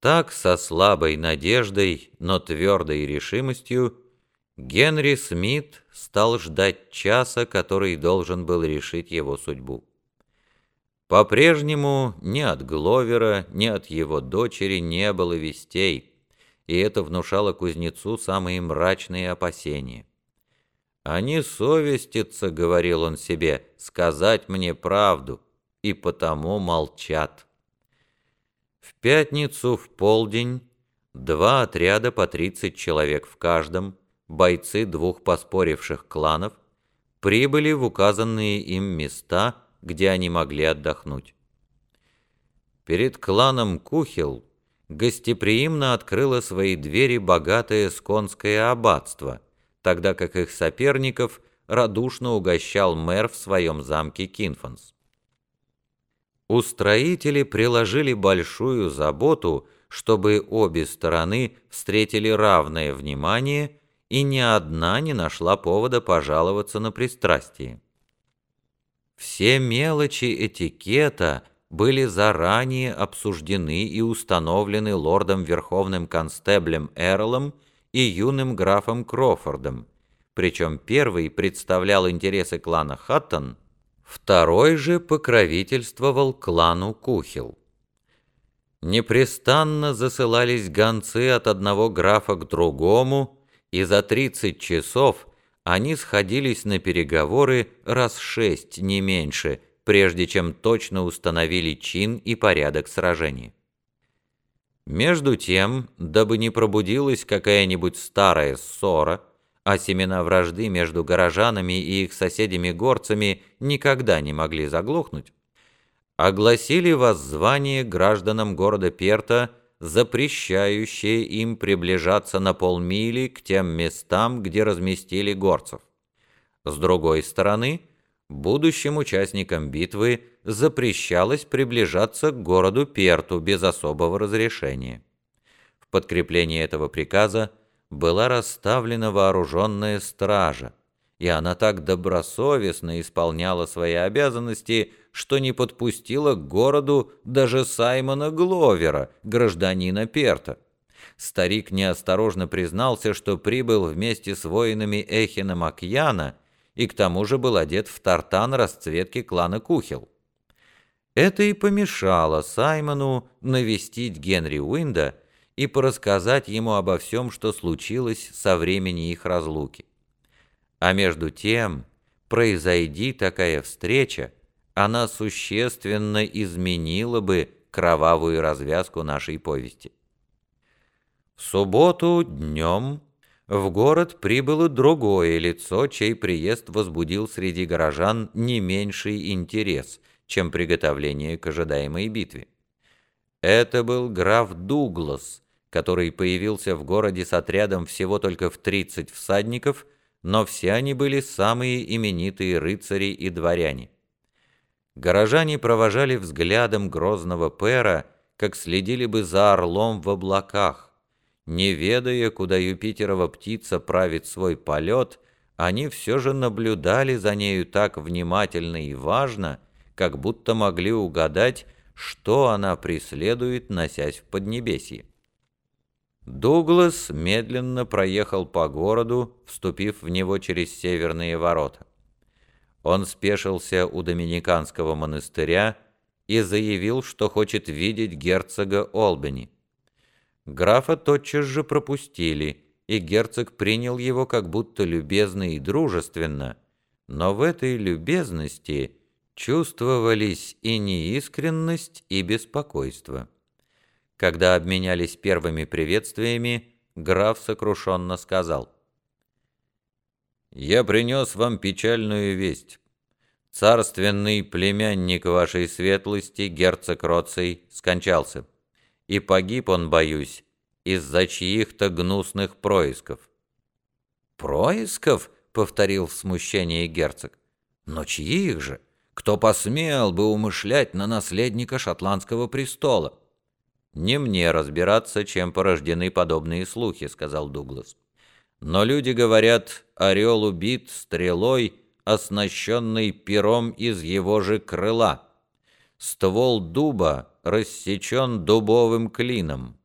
Так, со слабой надеждой, но твердой решимостью, Генри Смит стал ждать часа, который должен был решить его судьбу. По-прежнему ни от Гловера, ни от его дочери не было вестей, и это внушало кузнецу самые мрачные опасения. «Они совестятся», — говорил он себе, — «сказать мне правду, и потому молчат». В пятницу в полдень два отряда по 30 человек в каждом, бойцы двух поспоривших кланов, прибыли в указанные им места, где они могли отдохнуть. Перед кланом Кухел гостеприимно открыло свои двери богатое сконское аббатство — тогда как их соперников радушно угощал мэр в своем замке Кинфанс. Устроители приложили большую заботу, чтобы обе стороны встретили равное внимание, и ни одна не нашла повода пожаловаться на пристрастие. Все мелочи этикета были заранее обсуждены и установлены лордом Верховным Констеблем Эрлом и юным графом Крофордом, причем первый представлял интересы клана Хаттон, второй же покровительствовал клану Кухил. Непрестанно засылались гонцы от одного графа к другому, и за 30 часов они сходились на переговоры раз шесть, не меньше, прежде чем точно установили чин и порядок сражений. Между тем, дабы не пробудилась какая-нибудь старая ссора, а семена вражды между горожанами и их соседями-горцами никогда не могли заглохнуть, огласили воззвание гражданам города Перта, запрещающее им приближаться на полмили к тем местам, где разместили горцев. С другой стороны, будущим участникам битвы запрещалось приближаться к городу Перту без особого разрешения. В подкрепление этого приказа была расставлена вооруженная стража, и она так добросовестно исполняла свои обязанности, что не подпустила к городу даже Саймона Гловера, гражданина Перта. Старик неосторожно признался, что прибыл вместе с воинами Эхина Макьяна и к тому же был одет в тартан расцветки клана Кухел. Это и помешало Саймону навестить Генри Уинда и порассказать ему обо всем, что случилось со времени их разлуки. А между тем, произойди такая встреча, она существенно изменила бы кровавую развязку нашей повести. В субботу днем в город прибыло другое лицо, чей приезд возбудил среди горожан не меньший интерес, чем приготовление к ожидаемой битве. Это был граф Дуглас, который появился в городе с отрядом всего только в 30 всадников, но все они были самые именитые рыцари и дворяне. Горожане провожали взглядом грозного пера, как следили бы за орлом в облаках, не ведая, куда Юпитерова птица правит свой полет, они все же наблюдали за нею так внимательно и важно, как будто могли угадать, что она преследует, носясь в Поднебесье. Дуглас медленно проехал по городу, вступив в него через северные ворота. Он спешился у Доминиканского монастыря и заявил, что хочет видеть герцога Олбани. Графа тотчас же пропустили, и герцог принял его как будто любезно и дружественно, но в этой любезности чувствовались и неискренность, и беспокойство. Когда обменялись первыми приветствиями, граф сокрушенно сказал. «Я принес вам печальную весть. Царственный племянник вашей светлости, герцог Роций, скончался» и погиб он, боюсь, из-за чьих-то гнусных происков». «Происков?» — повторил в смущении герцог. «Но чьих же? Кто посмел бы умышлять на наследника шотландского престола?» «Не мне разбираться, чем порождены подобные слухи», — сказал Дуглас. «Но люди говорят, орел убит стрелой, оснащенной пером из его же крыла. Ствол дуба рассечен дубовым клином.